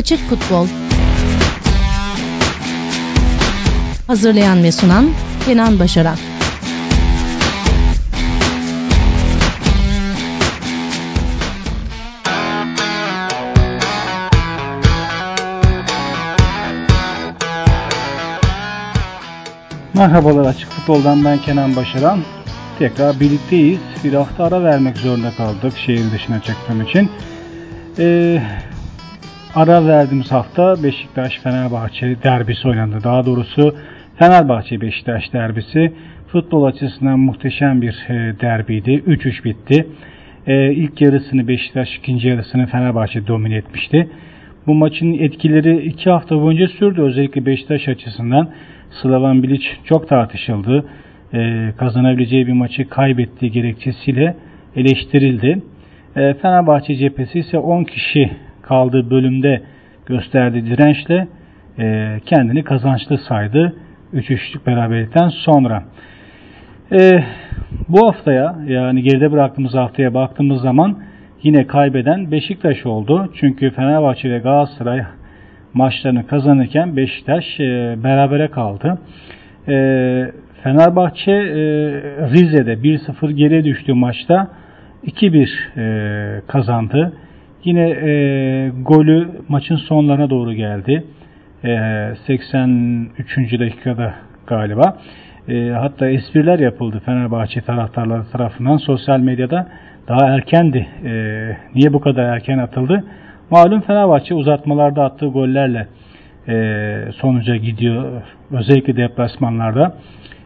Açık Futbol Hazırlayan ve sunan Kenan Başaran Merhabalar Açık Futbol'dan ben Kenan Başaran. Tekrar birlikteyiz. Bir hafta ara vermek zorunda kaldık şehir dışına çıktığım için. Ee, ara verdiğimiz hafta Beşiktaş-Fenerbahçe derbisi oynandı. Daha doğrusu Fenerbahçe-Beşiktaş derbisi futbol açısından muhteşem bir e, derbiydi. 3-3 bitti. E, ilk yarısını Beşiktaş, ikinci yarısını Fenerbahçe domine etmişti. Bu maçın etkileri iki hafta boyunca sürdü. Özellikle Beşiktaş açısından Slavan Bilic çok tartışıldı. E, kazanabileceği bir maçı kaybettiği gerekçesiyle eleştirildi. E, Fenerbahçe cephesi ise 10 kişi kaldığı bölümde gösterdiği dirençle e, kendini kazançlı saydı. 3-3'lük beraberlikten sonra. E, bu haftaya yani geride bıraktığımız haftaya baktığımız zaman yine kaybeden Beşiktaş oldu. Çünkü Fenerbahçe ve Galatasaray maçlarını kazanırken Beşiktaş e, berabere kaldı. E, Fenerbahçe e, Rize'de 1-0 geri düştüğü maçta 2-1 e, kazandı. Yine e, golü maçın sonlarına doğru geldi. E, 83. dakikada galiba. E, hatta espriler yapıldı Fenerbahçe taraftarları tarafından sosyal medyada. Daha erkendi. E, niye bu kadar erken atıldı? Malum Fenerbahçe uzatmalarda attığı gollerle e, sonuca gidiyor. Özellikle deplasmanlarda.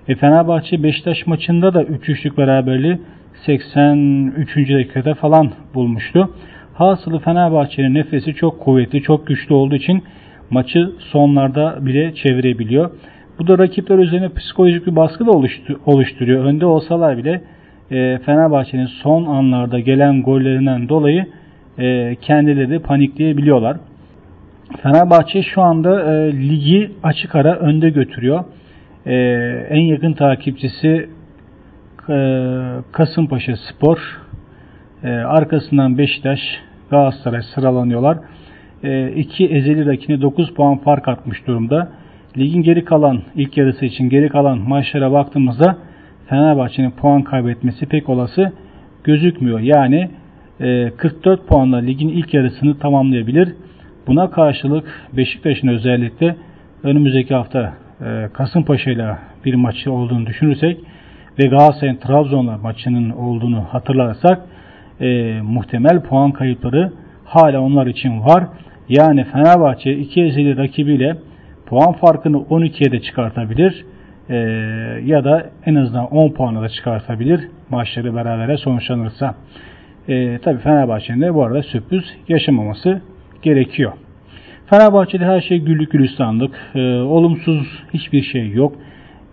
E, Fenerbahçe Beşiktaş maçında da 3-3'lük beraberliği 83. dakikada falan bulmuştu. Hasılı Fenerbahçe'nin nefesi çok kuvvetli, çok güçlü olduğu için maçı sonlarda bile çevirebiliyor. Bu da rakipler üzerine psikolojik bir baskı da oluşturuyor. Önde olsalar bile e, Fenerbahçe'nin son anlarda gelen gollerinden dolayı e, kendileri panikleyebiliyorlar. Fenerbahçe şu anda e, ligi açık ara önde götürüyor. En yakın takipçisi Kasımpaşa Spor. E, arkasından Beşiktaş, Galatasaray sıralanıyorlar. E, iki ezeli rakine 9 puan fark atmış durumda. Ligin geri kalan, ilk yarısı için geri kalan maçlara baktığımızda Fenerbahçe'nin puan kaybetmesi pek olası gözükmüyor. Yani 44 e, puanla ligin ilk yarısını tamamlayabilir. Buna karşılık Beşiktaş'ın özellikle önümüzdeki hafta e, Kasımpaşa ile bir maçı olduğunu düşünürsek ve Galatasaray'ın Trabzon'la maçının olduğunu hatırlarsak e, muhtemel puan kayıpları hala onlar için var. Yani Fenerbahçe iki ezeli rakibiyle puan farkını 12'ye de çıkartabilir e, ya da en azından 10 puanı da çıkartabilir maçları berabere sonuçlanırsa. E, Tabi Fenerbahçe'nin de bu arada sürpriz yaşamaması gerekiyor. Fenerbahçe'de her şey güllük gülistanlık. E, olumsuz hiçbir şey yok.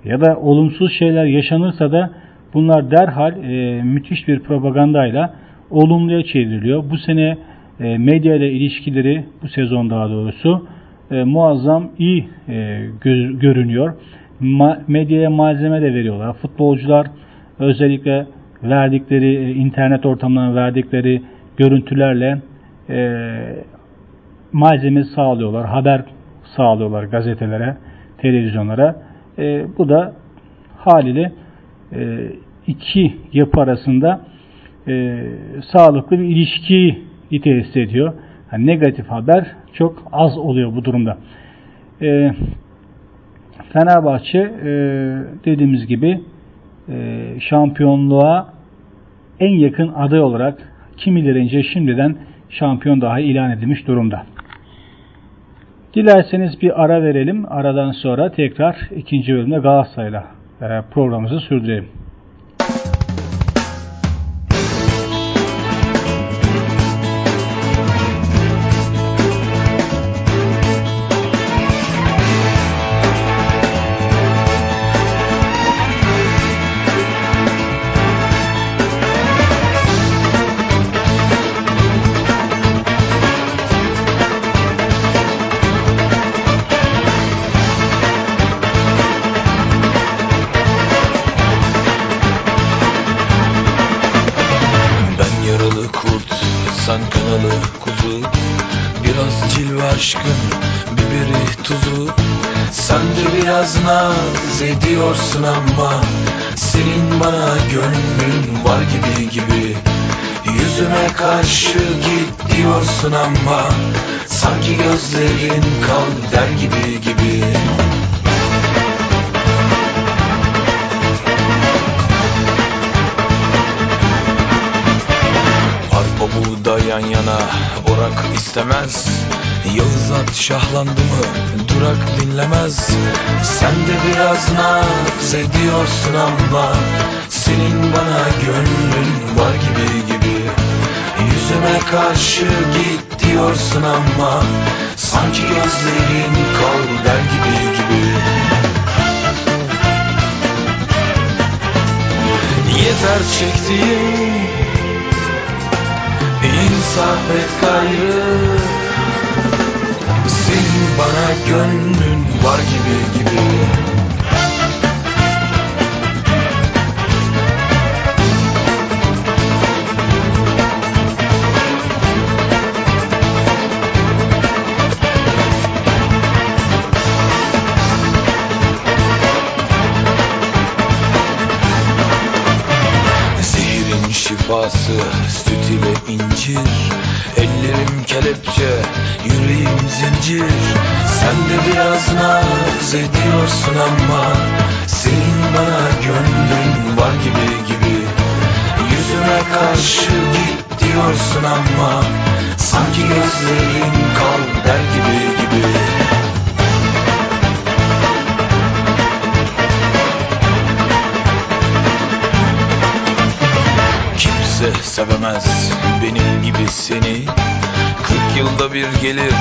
Ya da olumsuz şeyler yaşanırsa da bunlar derhal e, müthiş bir propagandayla olumluya çevriliyor. Bu sene e, medya ile ilişkileri bu sezon daha doğrusu e, muazzam iyi e, gö görünüyor. Ma medyaya malzeme de veriyorlar. Futbolcular özellikle verdikleri e, internet ortamlarına verdikleri görüntülerle e, malzeme sağlıyorlar, haber sağlıyorlar gazetelere, televizyonlara. E, bu da haliyle e, iki yapı arasında e, sağlıklı bir ilişkiyi tesis ediyor. Yani negatif haber çok az oluyor bu durumda. E, Fenerbahçe e, dediğimiz gibi e, şampiyonluğa en yakın aday olarak kimilerince şimdiden şampiyon daha ilan edilmiş durumda. Dilerseniz bir ara verelim. Aradan sonra tekrar ikinci bölümde Galatasaray'la e, programımızı sürdürelim. kurt Sen kanalı kuzu. Biraz cilve aşkın Biberi tuzu. Sen de biraz naz ediyorsun ama Senin bana gönlün var gibi gibi. Yüzüme karşı git diyorsun ama Sanki gözlerin kal der gibi gibi. Yan yana orak istemez. Yağız at şahlandı mı durak dinlemez. Sen de biraz naz ediyorsun ama Senin bana gönlün var gibi gibi. Yüzüme karşı git diyorsun ama Sanki gözlerin kal der gibi gibi. Yeter çektiğim İnsaf et gayrı Senin bana gönlün var gibi gibi. Şifası incir. Ellerim kelepçe, yüreğim zincir. Sen de biraz naz ediyorsun ama Senin bana gönlün var gibi gibi. Yüzüme karşı git diyorsun ama Sanki gözlerin kal der gibi gibi. Kimse sevemez benim gibi seni Kırk yılda bir gelir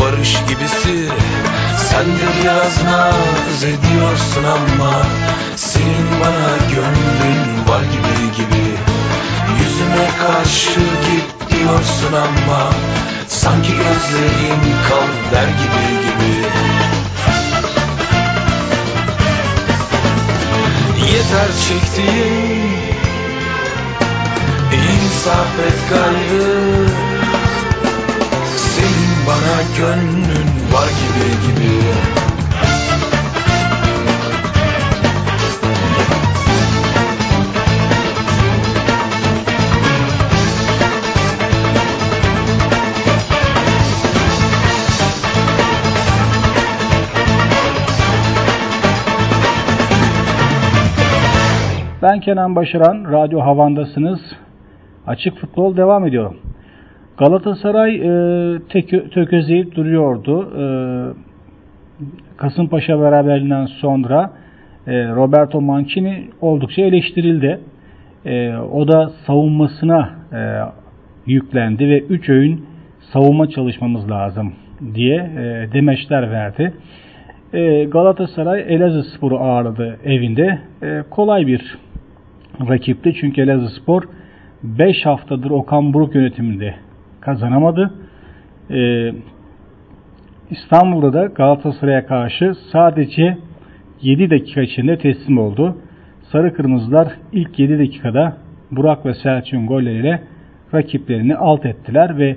barış gibisi. Sen de biraz naz ediyorsun ama Senin bana gönlün var gibi gibi. Yüzüme karşı git diyorsun ama Sanki gözlerin kal der gibi gibi. Yeter çektiğim İnsaf et gayrı Senin bana gönlün var gibi gibi Ben Kenan Başaran, Radyo Havan'dasınız. Açık Futbol devam ediyor. Galatasaray e, tek, tökezleyip duruyordu. E, Kasımpaşa beraberliğinden sonra e, Roberto Mancini oldukça eleştirildi. E, o da savunmasına e, yüklendi ve 3 öğün savunma çalışmamız lazım diye e, demeçler verdi. E, Galatasaray Elazığ Sporu ağırladı evinde. E, kolay bir rakipti çünkü Elazığ Spor 5 haftadır Okan Buruk yönetiminde kazanamadı. Ee, İstanbul'da da Galatasaray'a karşı sadece 7 dakika içinde teslim oldu. Sarı Kırmızılar ilk 7 dakikada Burak ve Selçuk'un golleriyle rakiplerini alt ettiler ve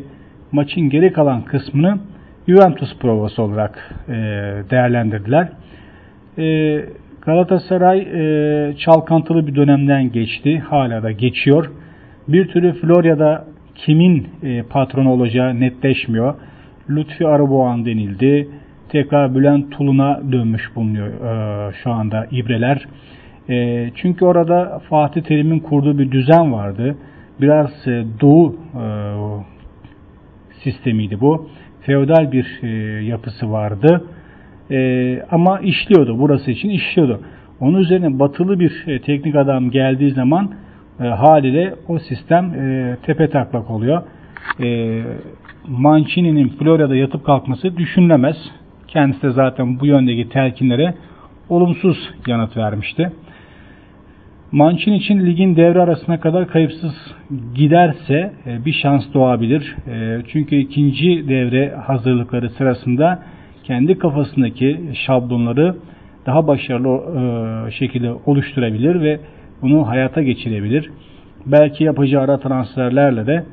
maçın geri kalan kısmını Juventus provası olarak e, değerlendirdiler. E, Galatasaray e, çalkantılı bir dönemden geçti. Hala da geçiyor. Bir türlü Florya'da kimin e, patronu olacağı netleşmiyor. Lütfi Araboğan denildi. Tekrar Bülent Tulun'a dönmüş bulunuyor e, şu anda ibreler. E, çünkü orada Fatih Terim'in kurduğu bir düzen vardı. Biraz e, doğu e, sistemiydi bu. Feodal bir yapısı vardı. Ama işliyordu. Burası için işliyordu. Onun üzerine batılı bir teknik adam geldiği zaman e, haliyle o sistem e, tepe taklak oluyor. E, Mancini'nin Florya'da yatıp kalkması düşünülemez. Kendisi de zaten bu yöndeki telkinlere olumsuz yanıt vermişti. Mancini için ligin devre arasına kadar kayıpsız giderse e, bir şans doğabilir. E, çünkü ikinci devre hazırlıkları sırasında kendi kafasındaki şablonları daha başarılı e, şekilde oluşturabilir ve bunu hayata geçirebilir. Belki yapacağı ara transferlerle de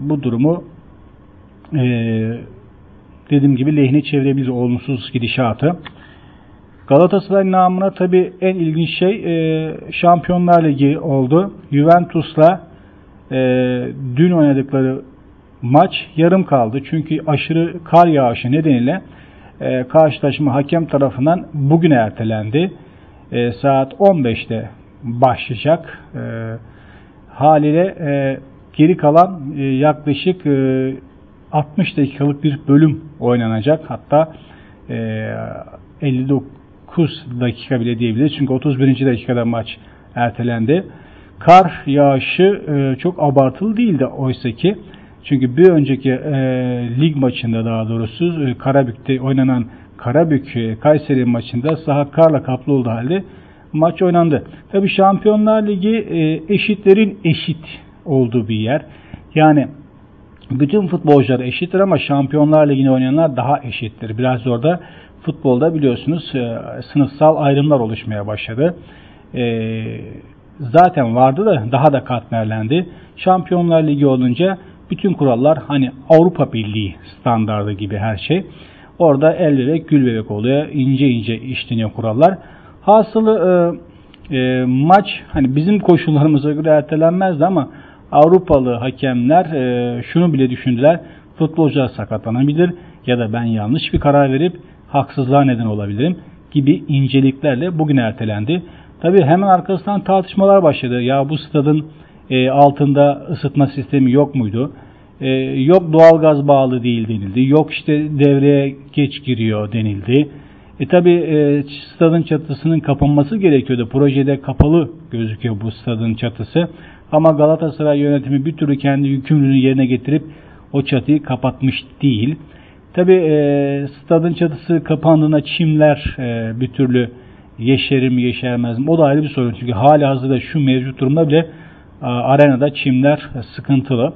bu durumu e, dediğim gibi lehine çevirebilir olumsuz gidişatı. Galatasaray namına tabi en ilginç şey e, Şampiyonlar Ligi oldu. Juventus'la e, dün oynadıkları maç yarım kaldı. Çünkü aşırı kar yağışı nedeniyle e, karşılaşma hakem tarafından bugün ertelendi. E, saat 15'te başlayacak. E, haliyle e, geri kalan e, yaklaşık e, 60 dakikalık bir bölüm oynanacak. Hatta e, 59 dakika bile diyebiliriz. Çünkü 31. dakikada maç ertelendi. Kar yağışı e, çok abartılı değildi oysa ki. Çünkü bir önceki e, lig maçında daha doğrusu e, Karabük'te oynanan Karabük e, Kayseri maçında saha karla kaplı olduğu halde maç oynandı. Tabi Şampiyonlar Ligi e, eşitlerin eşit olduğu bir yer. Yani bütün futbolcular eşittir ama Şampiyonlar Ligi'ni oynayanlar daha eşittir. Biraz orada futbolda biliyorsunuz e, sınıfsal ayrımlar oluşmaya başladı. E, zaten vardı da daha da katmerlendi. Şampiyonlar Ligi olunca bütün kurallar hani Avrupa Birliği standardı gibi her şey. Orada el bebek gül bebek oluyor. İnce ince işleniyor kurallar. Hasılı e, e, maç hani bizim koşullarımıza göre ertelenmezdi ama Avrupalı hakemler e, şunu bile düşündüler. Futbolcular sakatlanabilir ya da ben yanlış bir karar verip haksızlığa neden olabilirim gibi inceliklerle bugün ertelendi. Tabi hemen arkasından tartışmalar başladı. Ya bu stadın e, altında ısıtma sistemi yok muydu? E, yok doğalgaz bağlı değil denildi. Yok işte devreye geç giriyor denildi. E tabi e, stadın çatısının kapanması gerekiyordu. Projede kapalı gözüküyor bu stadın çatısı. Ama Galatasaray yönetimi bir türlü kendi yükümlülüğünü yerine getirip o çatıyı kapatmış değil. Tabi e, stadın çatısı kapandığında çimler e, bir türlü yeşerir mi yeşermez mi o da ayrı bir sorun. Çünkü hali hazırda şu mevcut durumda bile e, arenada çimler sıkıntılı.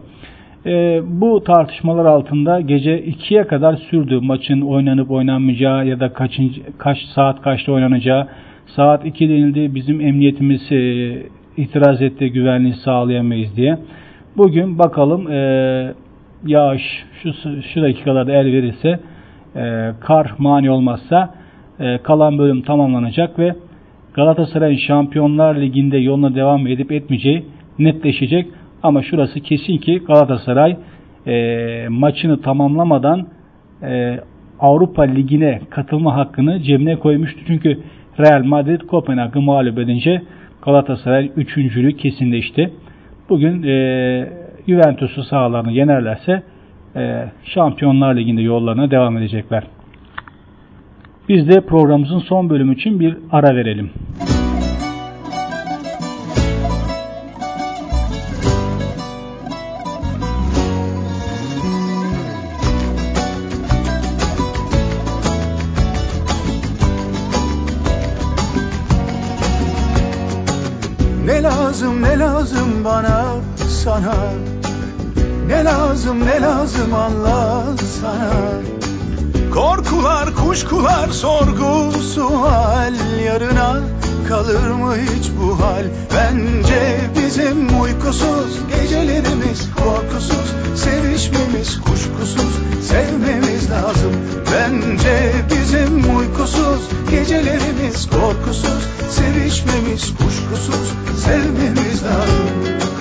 E, bu tartışmalar altında gece 2'ye kadar sürdü maçın oynanıp oynanmayacağı ya da kaçıncı, kaç saat kaçta oynanacağı. Saat 2 denildi bizim emniyetimiz e, itiraz etti güvenliği sağlayamayız diye. Bugün bakalım e, yağış şu, şu dakikalarda el verirse e, kar mani olmazsa e, kalan bölüm tamamlanacak ve Galatasaray'ın Şampiyonlar Ligi'nde yoluna devam edip etmeyeceği netleşecek. Ama şurası kesin ki Galatasaray e, maçını tamamlamadan e, Avrupa Ligi'ne katılma hakkını cebine koymuştu. Çünkü Real Madrid Kopenhag'ı mağlup edince Galatasaray üçüncülüğü kesinleşti. Bugün e, Juventus'u sahalarını yenerlerse e, Şampiyonlar Ligi'nde yollarına devam edecekler. Biz de programımızın son bölümü için bir ara verelim. Ne lazım ne lazım bana sana? Ne lazım ne lazım anlatsana Korkular kuşkular sorgu sual Yarına kalır mı hiç bu hal? Bence bizim uykusuz gecelerimiz korkusuz Sevişmemiz kuşkusuz sevmemiz lazım. Bence bizim uykusuz gecelerimiz korkusuz Sevişmemiz kuşkusuz sevmemiz lazım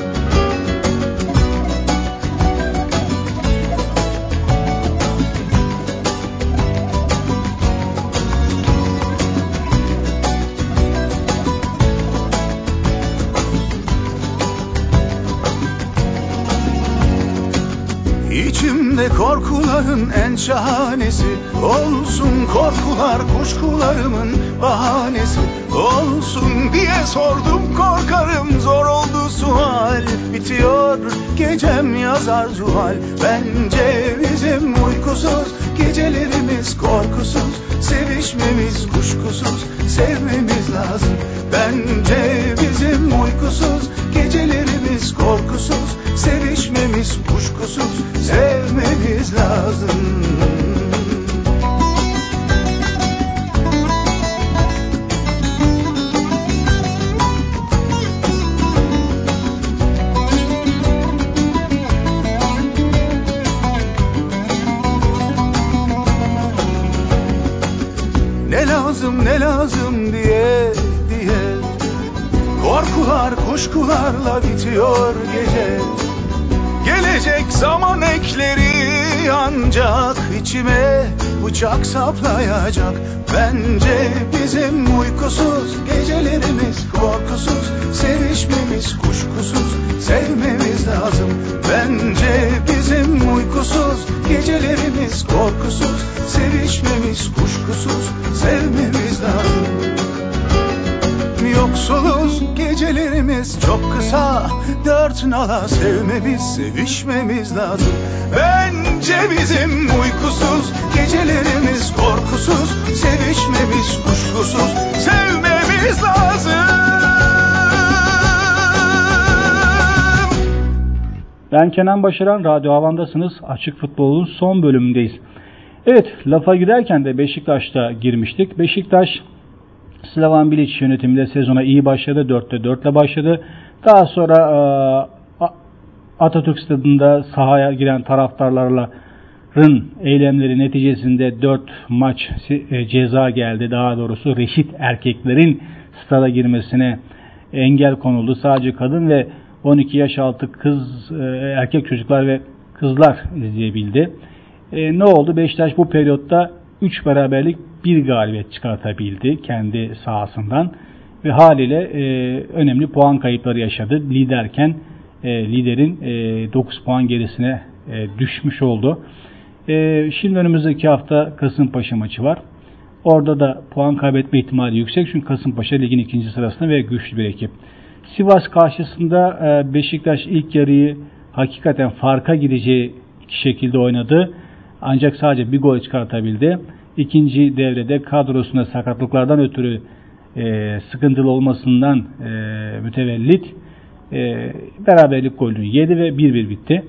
Korkuların en şahanesi. Olsun korkular kuşkularımın bahanesi. Olsun diye sordum korkarım. Zor oldu sual. Bitiyor gecem yazar zuhal. Bence bizim uykusuz gecelerimiz korkusuz. Sevişmemiz kuşkusuz sevmemiz lazım. Bence bizim uykusuz gecelerimiz korkusuz. Sevişmemiz kuşkusuz sevmemiz lazım. Ne lazım ne lazım diye diye. Korkular kuşkularla bitiyor gece. Gelecek zaman ekleri ancak içime bıçak saplayacak. Bence bizim uykusuz gecelerimiz korkusuz Sevişmemiz kuşkusuz sevmemiz lazım. Bence bizim uykusuz gecelerimiz korkusuz Sevişmemiz kuşkusuz kısa Dört nala sevmemiz sevişmemiz lazım Bence bizim uykusuz gecelerimiz korkusuz Sevişmemiz kuşkusuz sevmemiz lazım Ben Kenan Başaran, Radyo Havan'dasınız. Açık Futbol'un son bölümündeyiz. Evet, lafa giderken de Beşiktaş'ta girmiştik. Beşiktaş Slavan Bilic yönetiminde sezona iyi başladı. 4'te 4 ile başladı. Daha sonra e, Atatürk Stadı'nda sahaya giren taraftarlarla Rın eylemleri neticesinde 4 maç e, ceza geldi. Daha doğrusu reşit erkeklerin stada girmesine engel konuldu. Sadece kadın ve 12 yaş altı kız, e, erkek çocuklar ve kızlar izleyebildi. E, ne oldu? Beşiktaş bu periyotta 3 beraberlik bir galibiyet çıkartabildi kendi sahasından ve haliyle e, önemli puan kayıpları yaşadı. Liderken e, liderin e, 9 puan gerisine e, düşmüş oldu. E, şimdi önümüzdeki hafta Kasımpaşa maçı var. Orada da puan kaybetme ihtimali yüksek çünkü Kasımpaşa ligin ikinci sırasında ve güçlü bir ekip. Sivas karşısında e, Beşiktaş ilk yarıyı hakikaten farka gideceği şekilde oynadı. Ancak sadece bir gol çıkartabildi. İkinci devrede kadrosunda sakatlıklardan ötürü e, sıkıntılı olmasından e, mütevellit e, beraberlik golünü yedi ve 1-1 bitti.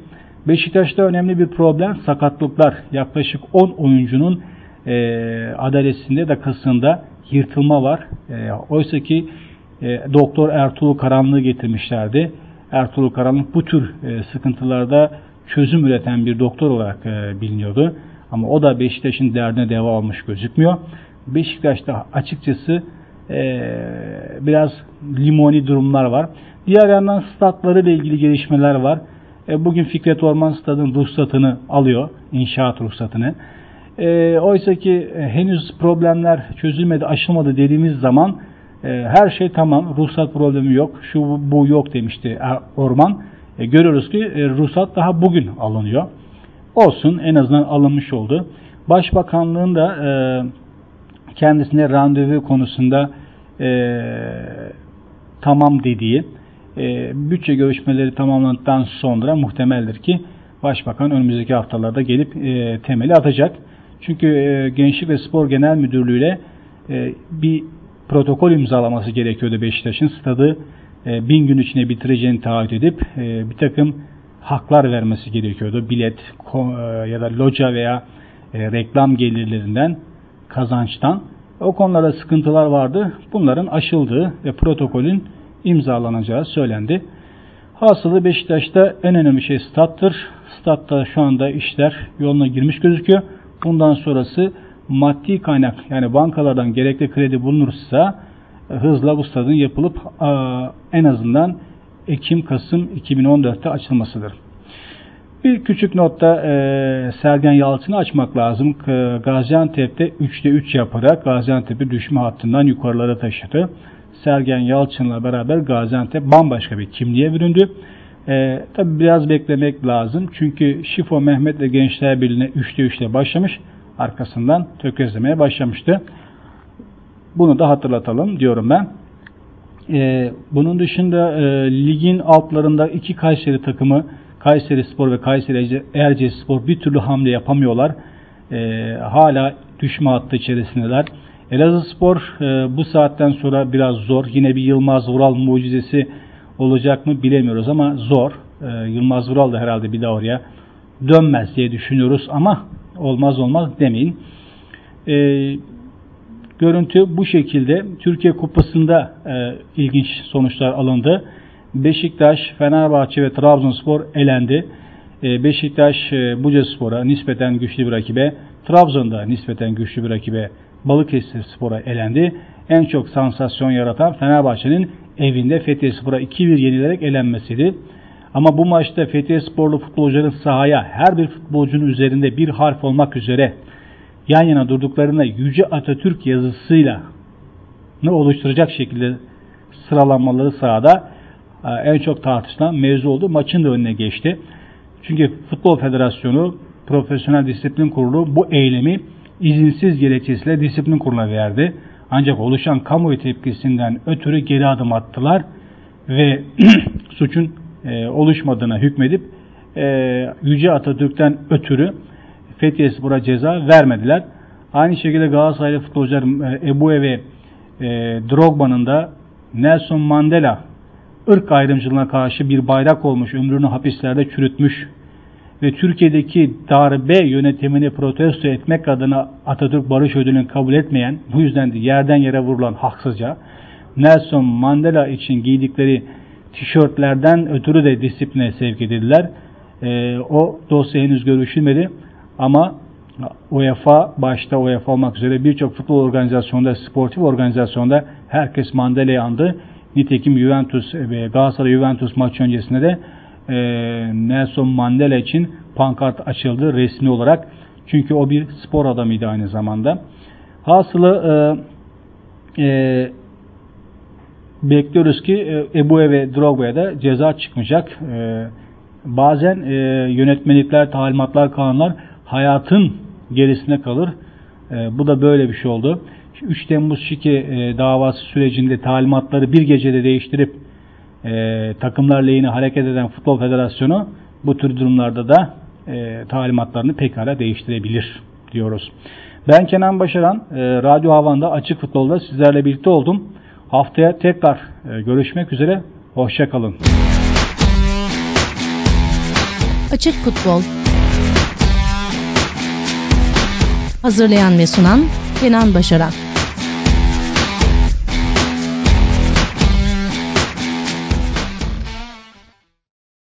Beşiktaş'ta önemli bir problem sakatlıklar. Yaklaşık 10 oyuncunun e, adalesinde de kasında yırtılma var. E, Oysa ki e, Doktor Ertuğrul Karanlığı getirmişlerdi. Ertuğrul Karanlık bu tür e, sıkıntılarda çözüm üreten bir doktor olarak e, biliniyordu. Ama o da Beşiktaş'ın derdine deva almış gözükmüyor. Beşiktaş'ta açıkçası e, biraz limoni durumlar var. Diğer yandan statları ile ilgili gelişmeler var. E, bugün Fikret Orman Stad'ın ruhsatını alıyor. inşaat ruhsatını. E, Oysa ki e, henüz problemler çözülmedi, aşılmadı dediğimiz zaman e, her şey tamam. Ruhsat problemi yok. Şu bu yok demişti Orman. E, görüyoruz ki e, ruhsat daha bugün alınıyor. Olsun en azından alınmış oldu. Başbakanlığın da e, kendisine randevu konusunda e, tamam dediği e, bütçe görüşmeleri tamamlandıktan sonra muhtemeldir ki Başbakan önümüzdeki haftalarda gelip e, temeli atacak. Çünkü e, Gençlik ve Spor Genel Müdürlüğü ile e, bir protokol imzalaması gerekiyordu Beşiktaş'ın stadı e, bin gün içinde bitireceğini taahhüt edip e, bir takım haklar vermesi gerekiyordu. Bilet e, ya da loca veya e, reklam gelirlerinden kazançtan. O konularda sıkıntılar vardı. Bunların aşıldığı ve protokolün imzalanacağı söylendi. Hasılı Beşiktaş'ta en önemli şey stattır. Statta şu anda işler yoluna girmiş gözüküyor. Bundan sonrası maddi kaynak yani bankalardan gerekli kredi bulunursa hızla bu stadın yapılıp en azından Ekim-Kasım 2014'te açılmasıdır. Bir küçük notta e, Sergen Yalçın'ı açmak lazım. Gaziantep'te 3'te 3 yaparak Gaziantep'i düşme hattından yukarılara taşıdı. Sergen Yalçın'la beraber Gaziantep bambaşka bir kimliğe büründü. E, Tabi biraz beklemek lazım. Çünkü Şifo Mehmet ve Gençler Birliği'ne 3'te 3 ile başlamış. Arkasından tökezlemeye başlamıştı. Bunu da hatırlatalım diyorum ben. E, bunun dışında e, ligin altlarında iki Kayseri takımı Kayseri Spor ve Kayseri Erciyes Spor bir türlü hamle yapamıyorlar. E, hala düşme hattı içerisindeler. Elazığ Spor e, bu saatten sonra biraz zor. Yine bir Yılmaz Vural mucizesi olacak mı bilemiyoruz ama zor. E, Yılmaz Vural da herhalde bir daha oraya dönmez diye düşünüyoruz ama olmaz olmaz demeyin. E, görüntü bu şekilde. Türkiye Kupası'nda e, ilginç sonuçlar alındı. Beşiktaş, Fenerbahçe ve Trabzonspor elendi. E, Beşiktaş, e, Buca Spor'a nispeten güçlü bir rakibe, Trabzon'da nispeten güçlü bir rakibe Balıkesir Spor'a elendi. En çok sansasyon yaratan Fenerbahçe'nin evinde Fethiye Spor'a 2-1 yenilerek elenmesiydi. Ama bu maçta Fethiye Sporlu futbolcuların sahaya her bir futbolcunun üzerinde bir harf olmak üzere yan yana durduklarında Yüce Atatürk yazısıyla ne oluşturacak şekilde sıralanmaları sahada en çok tartışılan mevzu oldu. Maçın da önüne geçti. Çünkü Futbol Federasyonu Profesyonel Disiplin Kurulu bu eylemi izinsiz gerekçesiyle disiplin kuruluna verdi. Ancak oluşan kamuoyu tepkisinden ötürü geri adım attılar ve suçun e, oluşmadığına hükmedip e, Yüce Atatürk'ten ötürü Fethiye Spor'a ceza vermediler. Aynı şekilde Galatasaraylı futbolcular e, Ebu'ye ve e, Drogba'nın da Nelson Mandela ırk ayrımcılığına karşı bir bayrak olmuş, ömrünü hapislerde çürütmüş ve Türkiye'deki darbe yönetimini protesto etmek adına Atatürk Barış Ödülü'nü kabul etmeyen, bu yüzden de yerden yere vurulan haksızca Nelson Mandela için giydikleri tişörtlerden ötürü de disipline sevk edildiler. E, o dosya henüz görüşülmedi ama UEFA başta UEFA olmak üzere birçok futbol organizasyonda, sportif organizasyonda herkes Mandela'yı andı. Nitekim Juventus ve Galatasaray Juventus maç öncesinde de e, Nelson Mandela için pankart açıldı resmi olarak. Çünkü o bir spor adamıydı aynı zamanda. Hasılı e, e, bekliyoruz ki e, Ebu'ye ve Drogba'ya da ceza çıkmayacak. E, bazen e, yönetmelikler, talimatlar, kanunlar hayatın gerisine kalır. E, bu da böyle bir şey oldu. 3 Temmuz Şike e, davası sürecinde talimatları bir gecede değiştirip e, takımlar lehine hareket eden Futbol Federasyonu bu tür durumlarda da e, talimatlarını pekala değiştirebilir diyoruz. Ben Kenan Başaran, e, Radyo Havan'da Açık Futbol'da sizlerle birlikte oldum. Haftaya tekrar e, görüşmek üzere, hoşçakalın. Açık Futbol Hazırlayan ve sunan Kenan Başaran